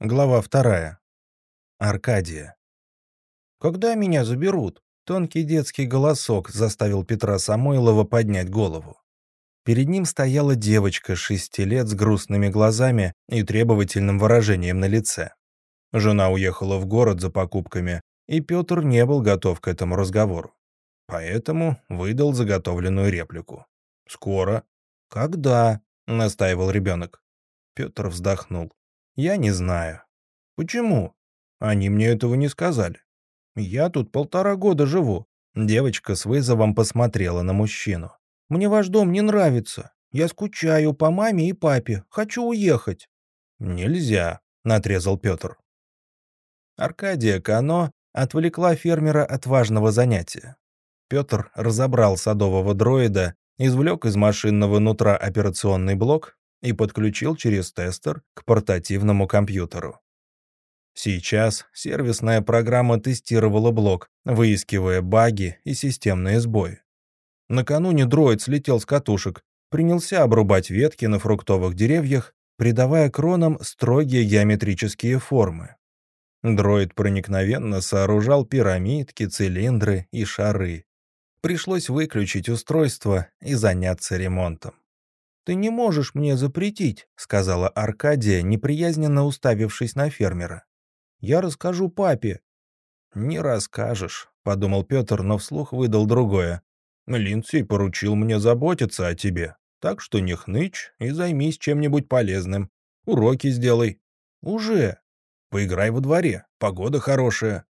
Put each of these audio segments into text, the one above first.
Глава вторая. Аркадия. «Когда меня заберут?» Тонкий детский голосок заставил Петра Самойлова поднять голову. Перед ним стояла девочка шести лет с грустными глазами и требовательным выражением на лице. Жена уехала в город за покупками, и Петр не был готов к этому разговору. Поэтому выдал заготовленную реплику. «Скоро?» «Когда?» — настаивал ребенок. Петр вздохнул. Я не знаю. Почему? Они мне этого не сказали. Я тут полтора года живу. Девочка с вызовом посмотрела на мужчину. Мне ваш дом не нравится. Я скучаю по маме и папе. Хочу уехать. Нельзя, отрезал Петр. Аркадия Кано отвлекла фермера от важного занятия. Петр разобрал садового дроида, извлек из машинного нутра операционный блок и подключил через тестер к портативному компьютеру. Сейчас сервисная программа тестировала блок, выискивая баги и системные сбои. Накануне дроид слетел с катушек, принялся обрубать ветки на фруктовых деревьях, придавая кронам строгие геометрические формы. Дроид проникновенно сооружал пирамидки, цилиндры и шары. Пришлось выключить устройство и заняться ремонтом. «Ты не можешь мне запретить», — сказала Аркадия, неприязненно уставившись на фермера. «Я расскажу папе». «Не расскажешь», — подумал Петр, но вслух выдал другое. «Линдсей поручил мне заботиться о тебе, так что не хнычь и займись чем-нибудь полезным. Уроки сделай». «Уже». «Поиграй во дворе, погода хорошая».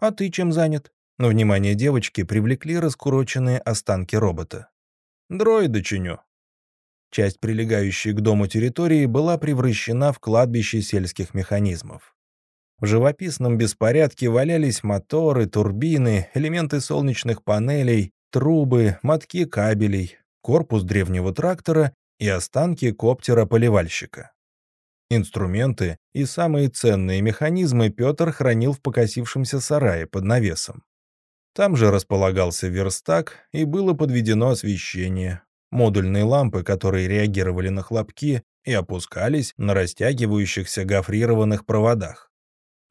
«А ты чем занят?» Но внимание девочки привлекли раскуроченные останки робота. «Дроида чиню», Часть, прилегающей к дому территории, была превращена в кладбище сельских механизмов. В живописном беспорядке валялись моторы, турбины, элементы солнечных панелей, трубы, мотки кабелей, корпус древнего трактора и останки коптера-поливальщика. Инструменты и самые ценные механизмы Петр хранил в покосившемся сарае под навесом. Там же располагался верстак и было подведено освещение, модульные лампы, которые реагировали на хлопки и опускались на растягивающихся гофрированных проводах.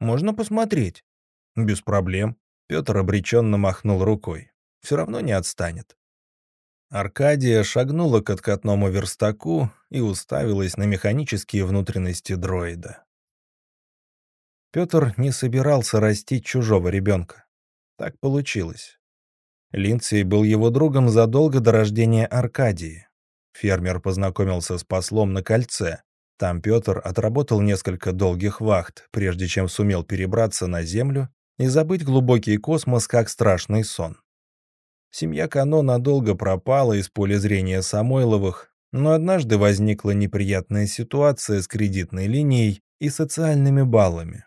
«Можно посмотреть?» «Без проблем». Петр обреченно махнул рукой. «Все равно не отстанет». Аркадия шагнула к откатному верстаку и уставилась на механические внутренности дроида. Петр не собирался растить чужого ребенка. Так получилось. Линдсей был его другом задолго до рождения Аркадии. Фермер познакомился с послом на кольце. Там Петр отработал несколько долгих вахт, прежде чем сумел перебраться на Землю и забыть глубокий космос как страшный сон. Семья Кано надолго пропала из поля зрения Самойловых, но однажды возникла неприятная ситуация с кредитной линией и социальными баллами.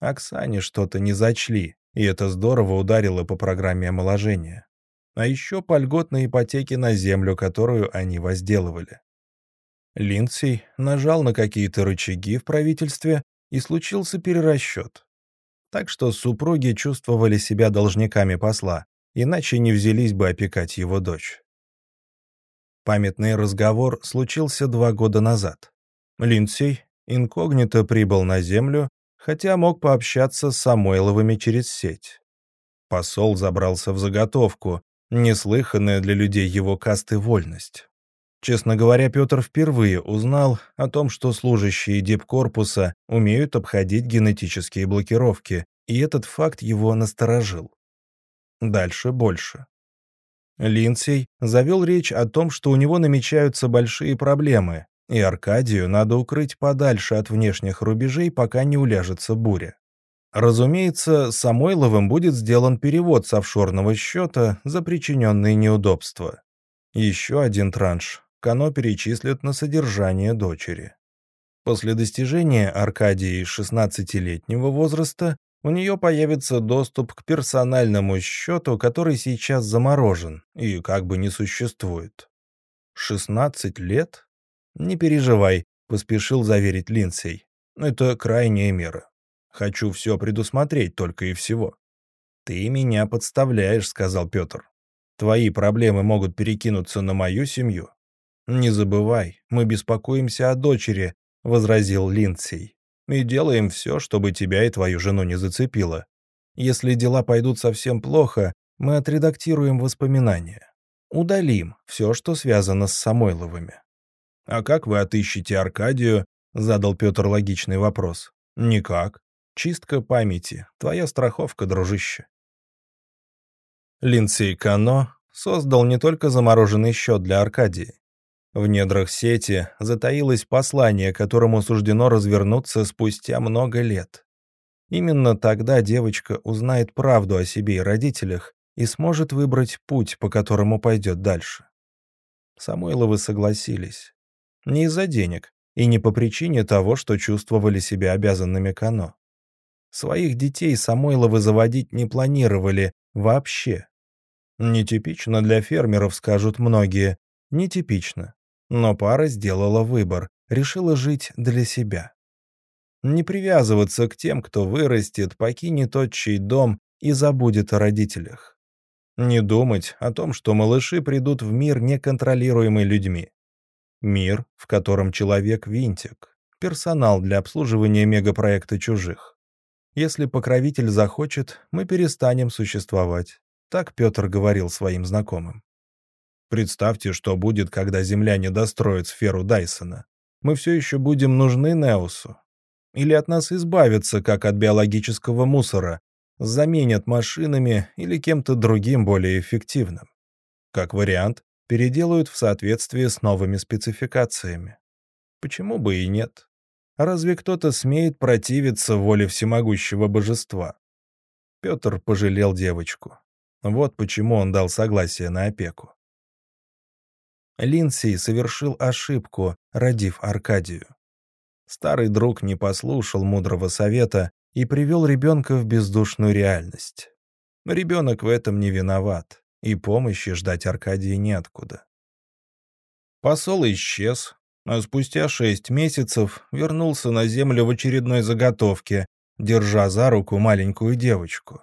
Оксане что-то не зачли, и это здорово ударило по программе омоложения. А еще по льготной ипотеке на землю, которую они возделывали. Линдсей нажал на какие-то рычаги в правительстве, и случился перерасчет. Так что супруги чувствовали себя должниками посла, иначе не взялись бы опекать его дочь. Памятный разговор случился два года назад. Линдсей инкогнито прибыл на землю хотя мог пообщаться с Самойловыми через сеть. Посол забрался в заготовку, неслыханная для людей его касты вольность. Честно говоря, Петр впервые узнал о том, что служащие дипкорпуса умеют обходить генетические блокировки, и этот факт его насторожил. Дальше больше. Линдсей завел речь о том, что у него намечаются большие проблемы, и Аркадию надо укрыть подальше от внешних рубежей, пока не уляжется буря. Разумеется, Самойловым будет сделан перевод с офшорного счета за причиненные неудобства. Еще один транш Кано перечислят на содержание дочери. После достижения Аркадии 16-летнего возраста у нее появится доступ к персональному счету, который сейчас заморожен и как бы не существует. 16 лет? «Не переживай», — поспешил заверить Линдсей. «Это крайняя мера. Хочу все предусмотреть только и всего». «Ты меня подставляешь», — сказал Петр. «Твои проблемы могут перекинуться на мою семью». «Не забывай, мы беспокоимся о дочери», — возразил Линдсей. и делаем все, чтобы тебя и твою жену не зацепило. Если дела пойдут совсем плохо, мы отредактируем воспоминания. Удалим все, что связано с Самойловыми. «А как вы отыщете Аркадию?» — задал Петр логичный вопрос. «Никак. Чистка памяти. Твоя страховка, дружище». Линдсей Кано создал не только замороженный счет для Аркадии. В недрах сети затаилось послание, которому суждено развернуться спустя много лет. Именно тогда девочка узнает правду о себе и родителях и сможет выбрать путь, по которому пойдет дальше. Самойловы согласились. Не из-за денег и не по причине того, что чувствовали себя обязанными Кано. Своих детей Самойловы заводить не планировали вообще. Нетипично для фермеров, скажут многие. Нетипично. Но пара сделала выбор, решила жить для себя. Не привязываться к тем, кто вырастет, покинет отчий дом и забудет о родителях. Не думать о том, что малыши придут в мир, неконтролируемый людьми. Мир, в котором человек — винтик, персонал для обслуживания мегапроекта чужих. Если покровитель захочет, мы перестанем существовать. Так Петр говорил своим знакомым. Представьте, что будет, когда Земля не достроит сферу Дайсона. Мы все еще будем нужны Неусу. Или от нас избавятся, как от биологического мусора, заменят машинами или кем-то другим более эффективным. Как вариант, переделают в соответствии с новыми спецификациями. Почему бы и нет? Разве кто-то смеет противиться воле всемогущего божества? Петр пожалел девочку. Вот почему он дал согласие на опеку. Линдсей совершил ошибку, родив Аркадию. Старый друг не послушал мудрого совета и привел ребенка в бездушную реальность. Ребенок в этом не виноват, и помощи ждать Аркадии неоткуда. Посол исчез, а спустя шесть месяцев вернулся на землю в очередной заготовке, держа за руку маленькую девочку.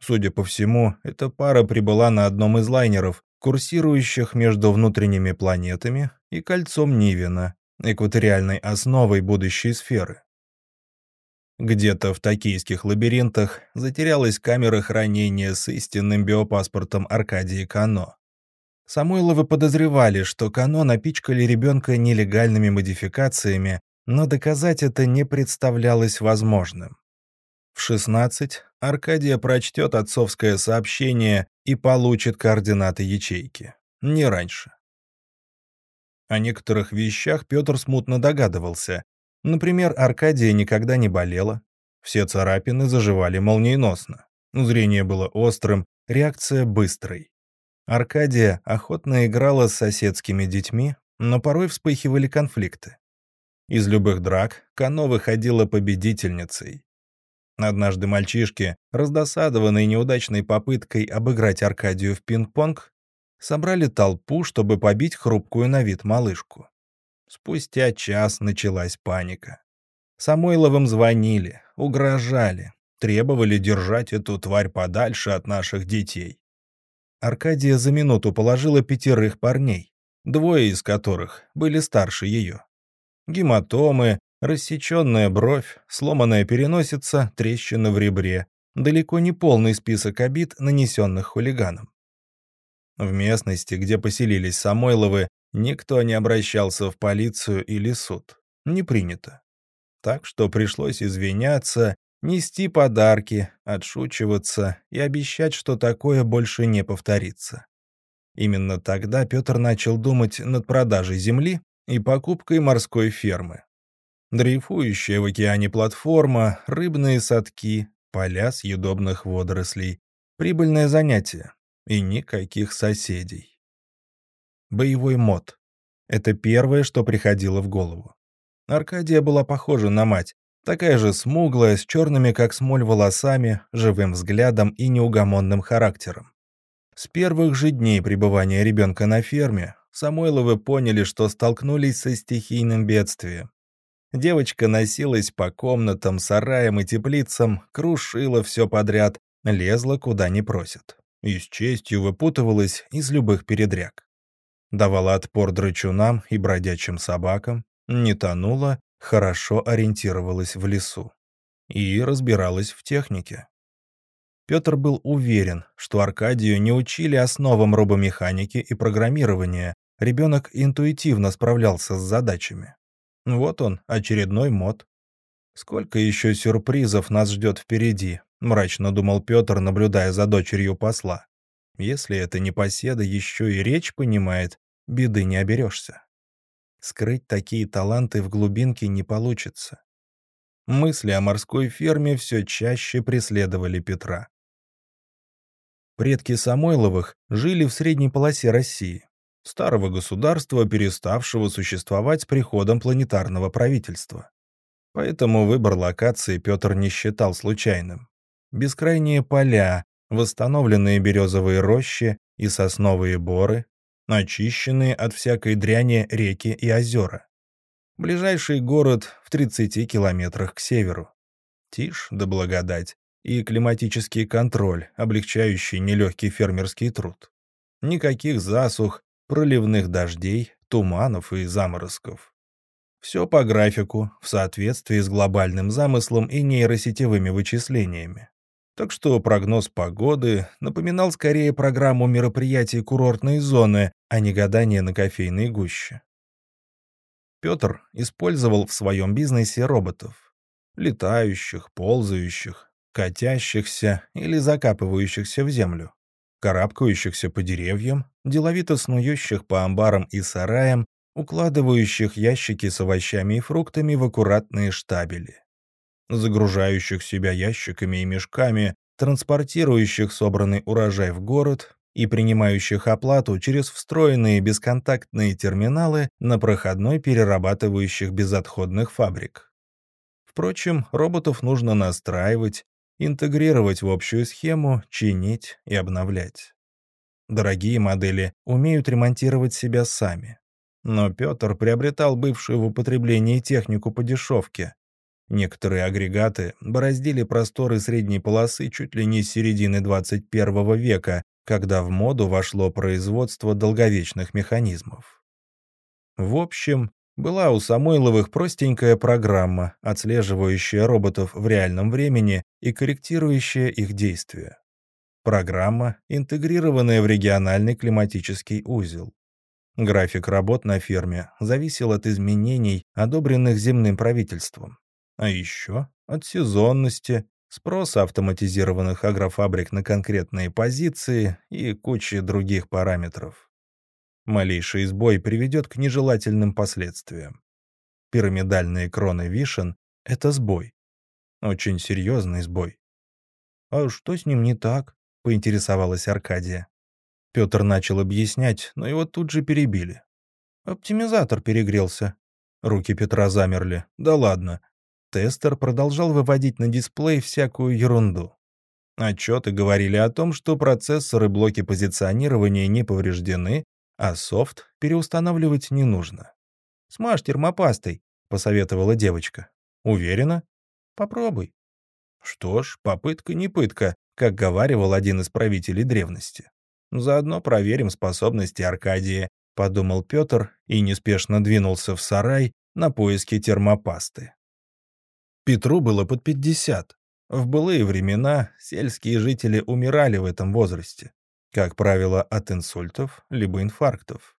Судя по всему, эта пара прибыла на одном из лайнеров, курсирующих между внутренними планетами и кольцом Нивина, экваториальной основой будущей сферы. Где-то в токийских лабиринтах затерялась камера хранения с истинным биопаспортом Аркадии Кано. Самойловы подозревали, что Кано напичкали ребенка нелегальными модификациями, но доказать это не представлялось возможным. В 16 Аркадия прочтет отцовское сообщение и получит координаты ячейки. Не раньше. О некоторых вещах Петр смутно догадывался. Например, Аркадия никогда не болела. Все царапины заживали молниеносно. Зрение было острым, реакция быстрой. Аркадия охотно играла с соседскими детьми, но порой вспыхивали конфликты. Из любых драк Кано выходила победительницей. Однажды мальчишки, раздосадованные неудачной попыткой обыграть Аркадию в пинг-понг, собрали толпу, чтобы побить хрупкую на вид малышку. Спустя час началась паника. Самойловым звонили, угрожали, требовали держать эту тварь подальше от наших детей. Аркадия за минуту положила пятерых парней, двое из которых были старше ее. Гематомы, Рассеченная бровь, сломанная переносица, трещина в ребре. Далеко не полный список обид, нанесенных хулиганам. В местности, где поселились Самойловы, никто не обращался в полицию или суд. Не принято. Так что пришлось извиняться, нести подарки, отшучиваться и обещать, что такое больше не повторится. Именно тогда Петр начал думать над продажей земли и покупкой морской фермы. Дрейфующая в океане платформа, рыбные садки, поля съедобных водорослей. Прибыльное занятие. И никаких соседей. Боевой мод. Это первое, что приходило в голову. Аркадия была похожа на мать. Такая же смуглая, с черными как смоль волосами, живым взглядом и неугомонным характером. С первых же дней пребывания ребенка на ферме Самойловы поняли, что столкнулись со стихийным бедствием. Девочка носилась по комнатам, сараям и теплицам, крушила все подряд, лезла куда не просят. И с честью выпутывалась из любых передряг. Давала отпор драчунам и бродячим собакам, не тонула, хорошо ориентировалась в лесу и разбиралась в технике. Петр был уверен, что Аркадию не учили основам робомеханики и программирования, ребенок интуитивно справлялся с задачами. Вот он, очередной мод. Сколько еще сюрпризов нас ждет впереди, мрачно думал Петр, наблюдая за дочерью посла. Если это не поседа еще и речь понимает, беды не оберешься. Скрыть такие таланты в глубинке не получится. Мысли о морской ферме все чаще преследовали Петра. Предки Самойловых жили в средней полосе России, старого государства, переставшего существовать с приходом планетарного правительства. Поэтому выбор локации Петр не считал случайным. Бескрайние поля, восстановленные березовые рощи и сосновые боры, очищенные от всякой дряни реки и озера. Ближайший город в 30 километрах к северу. Тишь да благодать и климатический контроль, облегчающий нелегкий фермерский труд. Никаких засух, проливных дождей, туманов и заморозков. Все по графику, в соответствии с глобальным замыслом и нейросетевыми вычислениями. Так что прогноз погоды напоминал скорее программу мероприятий курортной зоны, а не гадание на кофейной гуще. Петр использовал в своем бизнесе роботов. Летающих, ползающих, катящихся или закапывающихся в землю, карабкающихся по деревьям, деловито снующих по амбарам и сараям, укладывающих ящики с овощами и фруктами в аккуратные штабели, загружающих себя ящиками и мешками, транспортирующих собранный урожай в город и принимающих оплату через встроенные бесконтактные терминалы на проходной перерабатывающих безотходных фабрик. Впрочем, роботов нужно настраивать, интегрировать в общую схему, чинить и обновлять. Дорогие модели умеют ремонтировать себя сами. Но Петр приобретал бывшую в употреблении технику по дешевке. Некоторые агрегаты бороздили просторы средней полосы чуть ли не с середины 21 века, когда в моду вошло производство долговечных механизмов. В общем, была у Самойловых простенькая программа, отслеживающая роботов в реальном времени и корректирующая их действия. Программа, интегрированная в региональный климатический узел. График работ на ферме зависел от изменений, одобренных земным правительством. А еще от сезонности, спроса автоматизированных агрофабрик на конкретные позиции и кучи других параметров. Малейший сбой приведет к нежелательным последствиям. Пирамидальные кроны вишен — это сбой. Очень серьезный сбой. «А что с ним не так?» — поинтересовалась Аркадия. Петр начал объяснять, но его тут же перебили. «Оптимизатор перегрелся». Руки Петра замерли. «Да ладно». Тестер продолжал выводить на дисплей всякую ерунду. Отчеты говорили о том, что процессоры блоки позиционирования не повреждены, а софт переустанавливать не нужно. «Смажь термопастой», — посоветовала девочка. «Уверена?» «Попробуй». Что ж, попытка не пытка, как говаривал один из правителей древности. «Заодно проверим способности Аркадия», — подумал Петр и неспешно двинулся в сарай на поиски термопасты. Петру было под пятьдесят. В былые времена сельские жители умирали в этом возрасте как правило, от инсультов либо инфарктов.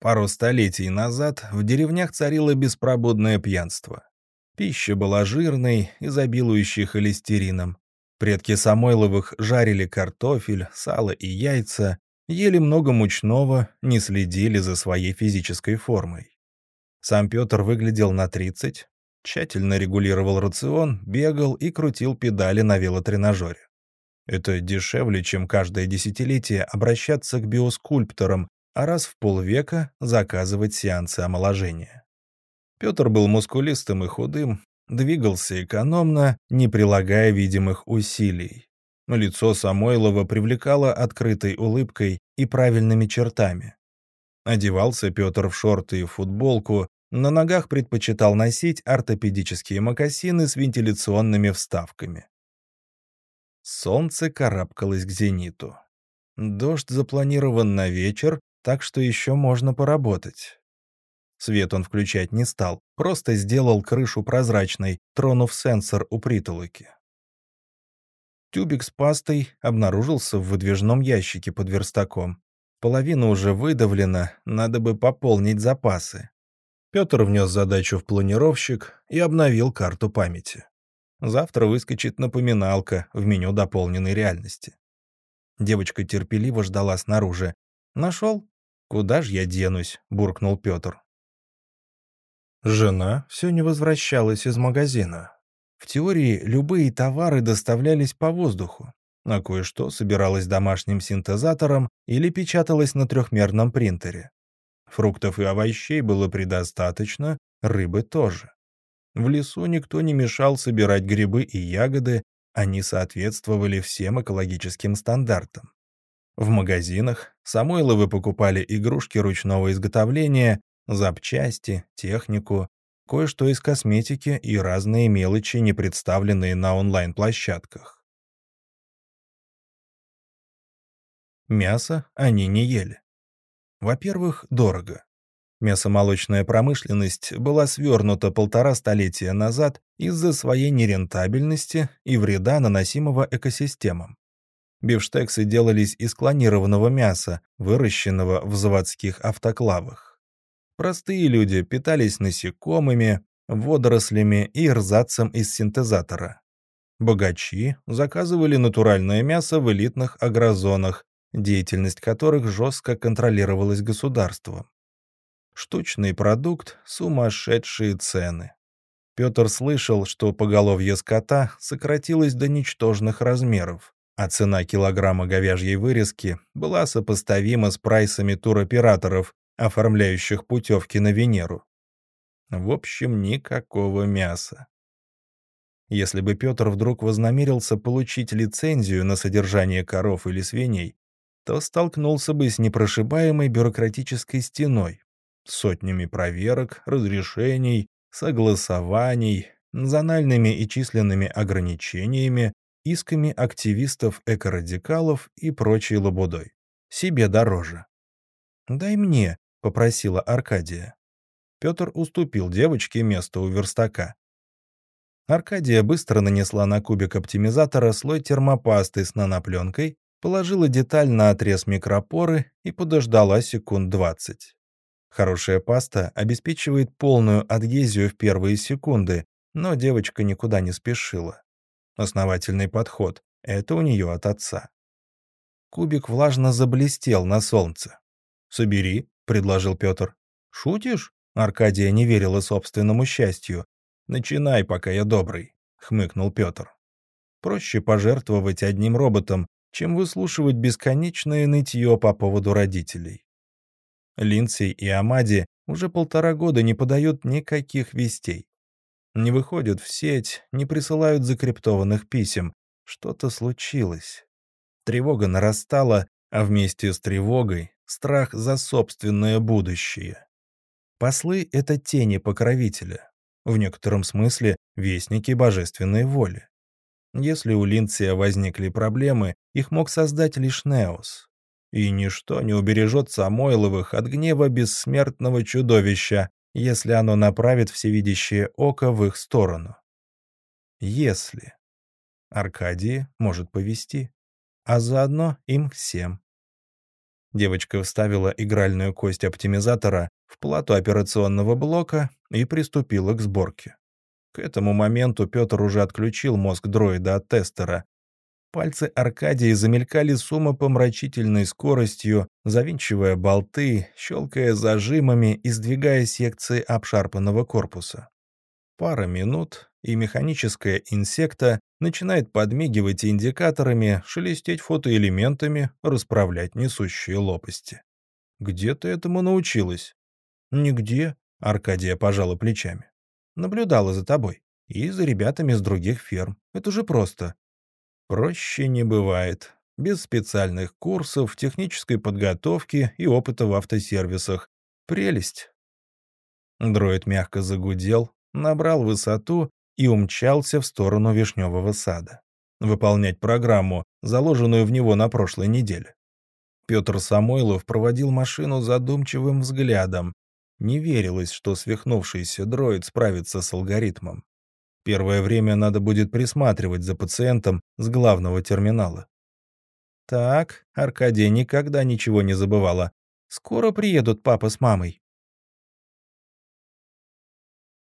Пару столетий назад в деревнях царило беспробудное пьянство. Пища была жирной, изобилующей холестерином. Предки Самойловых жарили картофель, сало и яйца, ели много мучного, не следили за своей физической формой. Сам Петр выглядел на 30, тщательно регулировал рацион, бегал и крутил педали на велотренажере. Это дешевле, чем каждое десятилетие обращаться к биоскульпторам, а раз в полвека заказывать сеансы омоложения. Петр был мускулистым и худым, двигался экономно, не прилагая видимых усилий. Лицо Самойлова привлекало открытой улыбкой и правильными чертами. Одевался Петр в шорты и футболку, на ногах предпочитал носить ортопедические мокасины с вентиляционными вставками. Солнце карабкалось к зениту. Дождь запланирован на вечер, так что еще можно поработать. Свет он включать не стал, просто сделал крышу прозрачной, тронув сенсор у притолоки. Тюбик с пастой обнаружился в выдвижном ящике под верстаком. Половина уже выдавлена, надо бы пополнить запасы. Петр внес задачу в планировщик и обновил карту памяти. Завтра выскочит напоминалка в меню дополненной реальности. Девочка терпеливо ждала снаружи. «Нашел? Куда ж я денусь?» — буркнул Петр. Жена все не возвращалась из магазина. В теории любые товары доставлялись по воздуху, а кое-что собиралось домашним синтезатором или печаталось на трехмерном принтере. Фруктов и овощей было предостаточно, рыбы тоже. В лесу никто не мешал собирать грибы и ягоды, они соответствовали всем экологическим стандартам. В магазинах Самойловы покупали игрушки ручного изготовления, запчасти, технику, кое-что из косметики и разные мелочи, не представленные на онлайн-площадках. Мясо они не ели. Во-первых, дорого. Мясомолочная промышленность была свернута полтора столетия назад из-за своей нерентабельности и вреда, наносимого экосистемам. Бифштексы делались из клонированного мяса, выращенного в заводских автоклавах. Простые люди питались насекомыми, водорослями и рзацем из синтезатора. Богачи заказывали натуральное мясо в элитных агрозонах, деятельность которых жестко контролировалась государством. Штучный продукт – сумасшедшие цены. Петр слышал, что поголовье скота сократилось до ничтожных размеров, а цена килограмма говяжьей вырезки была сопоставима с прайсами туроператоров, оформляющих путевки на Венеру. В общем, никакого мяса. Если бы Петр вдруг вознамерился получить лицензию на содержание коров или свиней, то столкнулся бы с непрошибаемой бюрократической стеной, сотнями проверок, разрешений, согласований, зональными и численными ограничениями, исками активистов-экорадикалов и прочей лабудой. Себе дороже. «Дай мне», — попросила Аркадия. Петр уступил девочке место у верстака. Аркадия быстро нанесла на кубик оптимизатора слой термопасты с нанопленкой положила деталь на отрез микропоры и подождала секунд 20. Хорошая паста обеспечивает полную адгезию в первые секунды, но девочка никуда не спешила. Основательный подход — это у нее от отца. Кубик влажно заблестел на солнце. «Собери», — предложил Петр. «Шутишь?» — Аркадия не верила собственному счастью. «Начинай, пока я добрый», — хмыкнул Петр. «Проще пожертвовать одним роботом, чем выслушивать бесконечное нытье по поводу родителей. Линдсей и Амади уже полтора года не подают никаких вестей. Не выходят в сеть, не присылают закриптованных писем. Что-то случилось. Тревога нарастала, а вместе с тревогой — страх за собственное будущее. Послы — это тени покровителя, в некотором смысле вестники божественной воли. Если у Линдсия возникли проблемы, их мог создать лишь Неос. И ничто не убережет Самойловых от гнева бессмертного чудовища, если оно направит всевидящее око в их сторону. Если. Аркадии может повести, а заодно им всем. Девочка вставила игральную кость оптимизатора в плату операционного блока и приступила к сборке. К этому моменту Петр уже отключил мозг дроида от тестера. Пальцы Аркадии замелькали с умопомрачительной скоростью, завинчивая болты, щелкая зажимами и сдвигая секции обшарпанного корпуса. Пара минут, и механическая инсекта начинает подмигивать индикаторами, шелестеть фотоэлементами, расправлять несущие лопасти. «Где ты этому научилась?» «Нигде», — Аркадия пожала плечами. Наблюдала за тобой. И за ребятами с других ферм. Это же просто. Проще не бывает. Без специальных курсов, технической подготовки и опыта в автосервисах. Прелесть. Дроид мягко загудел, набрал высоту и умчался в сторону вишневого сада. Выполнять программу, заложенную в него на прошлой неделе. Петр Самойлов проводил машину задумчивым взглядом. Не верилось, что свихнувшийся дроид справится с алгоритмом. Первое время надо будет присматривать за пациентом с главного терминала. Так, Аркадия никогда ничего не забывала. Скоро приедут папа с мамой.